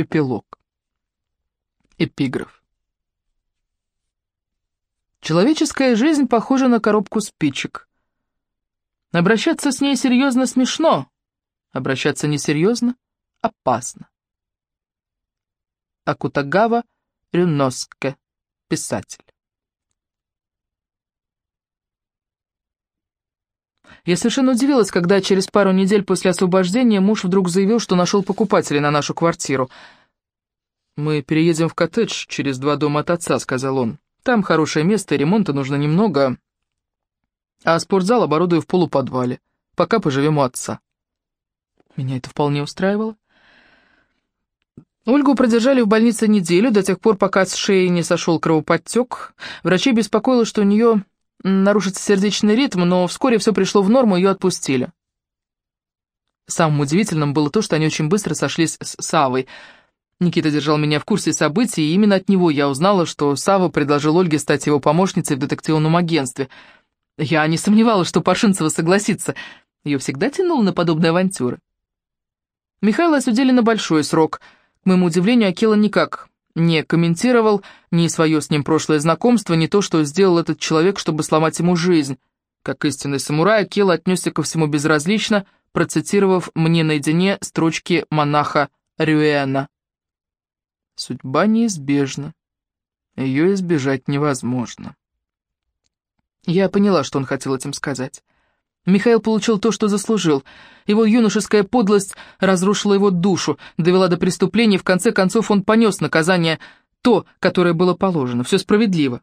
Эпилог. Эпиграф. Человеческая жизнь похожа на коробку спичек. Обращаться с ней серьезно смешно, обращаться несерьезно опасно. Акутагава Рюноске, писатель. Я совершенно удивилась, когда через пару недель после освобождения муж вдруг заявил, что нашел покупателей на нашу квартиру. «Мы переедем в коттедж через два дома от отца», — сказал он. «Там хорошее место, ремонта нужно немного, а спортзал оборудую в полуподвале, пока поживем у отца». Меня это вполне устраивало. Ольгу продержали в больнице неделю, до тех пор, пока с шеи не сошел кровоподтек. Врачи беспокоило, что у нее нарушится сердечный ритм, но вскоре все пришло в норму, ее отпустили. Самым удивительным было то, что они очень быстро сошлись с Савой. Никита держал меня в курсе событий, и именно от него я узнала, что Сава предложил Ольге стать его помощницей в детективном агентстве. Я не сомневалась, что Пашинцева согласится. Ее всегда тянуло на подобные авантюры. Михаила осудили на большой срок. К моему удивлению, Акела никак не комментировал ни свое с ним прошлое знакомство, ни то, что сделал этот человек, чтобы сломать ему жизнь. Как истинный самурай, Акела отнесся ко всему безразлично, процитировав мне наедине строчки монаха Рюэна. «Судьба неизбежна. Ее избежать невозможно». Я поняла, что он хотел этим сказать. Михаил получил то, что заслужил. Его юношеская подлость разрушила его душу, довела до преступления, в конце концов он понес наказание то, которое было положено. Все справедливо.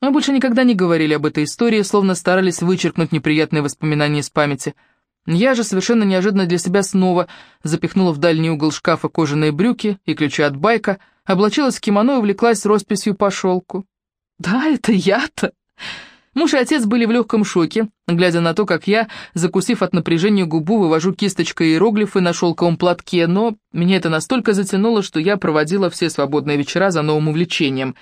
Мы больше никогда не говорили об этой истории, словно старались вычеркнуть неприятные воспоминания из памяти. Я же совершенно неожиданно для себя снова запихнула в дальний угол шкафа кожаные брюки и ключи от байка, облачилась в кимоно и увлеклась росписью по шелку. «Да, это я-то!» Муж и отец были в легком шоке, глядя на то, как я, закусив от напряжения губу, вывожу кисточкой иероглифы на шелковом платке, но меня это настолько затянуло, что я проводила все свободные вечера за новым увлечением.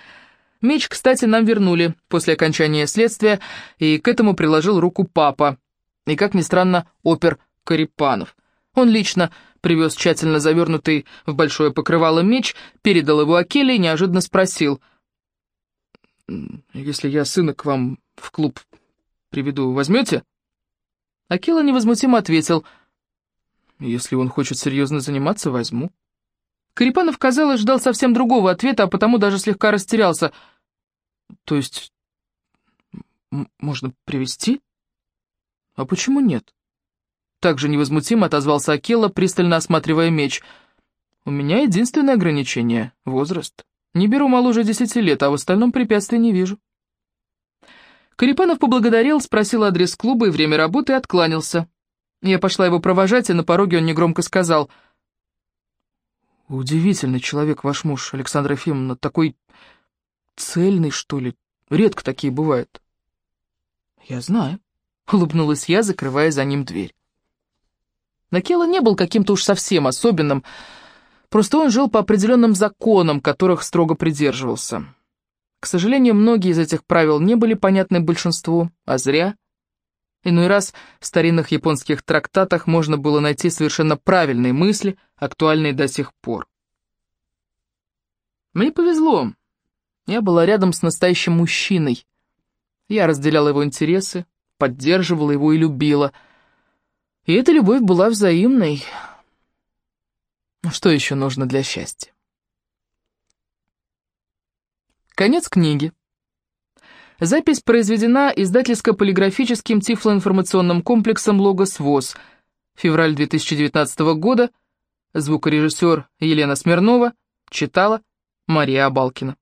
Меч, кстати, нам вернули после окончания следствия, и к этому приложил руку папа, и, как ни странно, опер Карипанов. Он лично привез тщательно завернутый в большое покрывало меч, передал его Акеле и неожиданно спросил, «Если я сына к вам в клуб приведу, возьмете?» Акила невозмутимо ответил, «Если он хочет серьезно заниматься, возьму». Карипанов, казалось, ждал совсем другого ответа, а потому даже слегка растерялся. «То есть, можно привести? А почему нет?» Также невозмутимо отозвался Акела, пристально осматривая меч. «У меня единственное ограничение — возраст. Не беру моложе десяти лет, а в остальном препятствий не вижу». Карипанов поблагодарил, спросил адрес клуба и время работы и откланялся. Я пошла его провожать, и на пороге он негромко сказал. «Удивительный человек ваш муж, Александра Ефимовна, такой цельный, что ли. Редко такие бывают». «Я знаю», — улыбнулась я, закрывая за ним дверь. Накела не был каким-то уж совсем особенным, просто он жил по определенным законам, которых строго придерживался. К сожалению, многие из этих правил не были понятны большинству, а зря. Иной раз в старинных японских трактатах можно было найти совершенно правильные мысли, актуальные до сих пор. Мне повезло. Я была рядом с настоящим мужчиной. Я разделяла его интересы, поддерживала его и любила. И эта любовь была взаимной. Что еще нужно для счастья? Конец книги. Запись произведена издательско-полиграфическим тифлоинформационным комплексом «Логос ВОЗ». Февраль 2019 года. Звукорежиссер Елена Смирнова. Читала Мария Абалкина.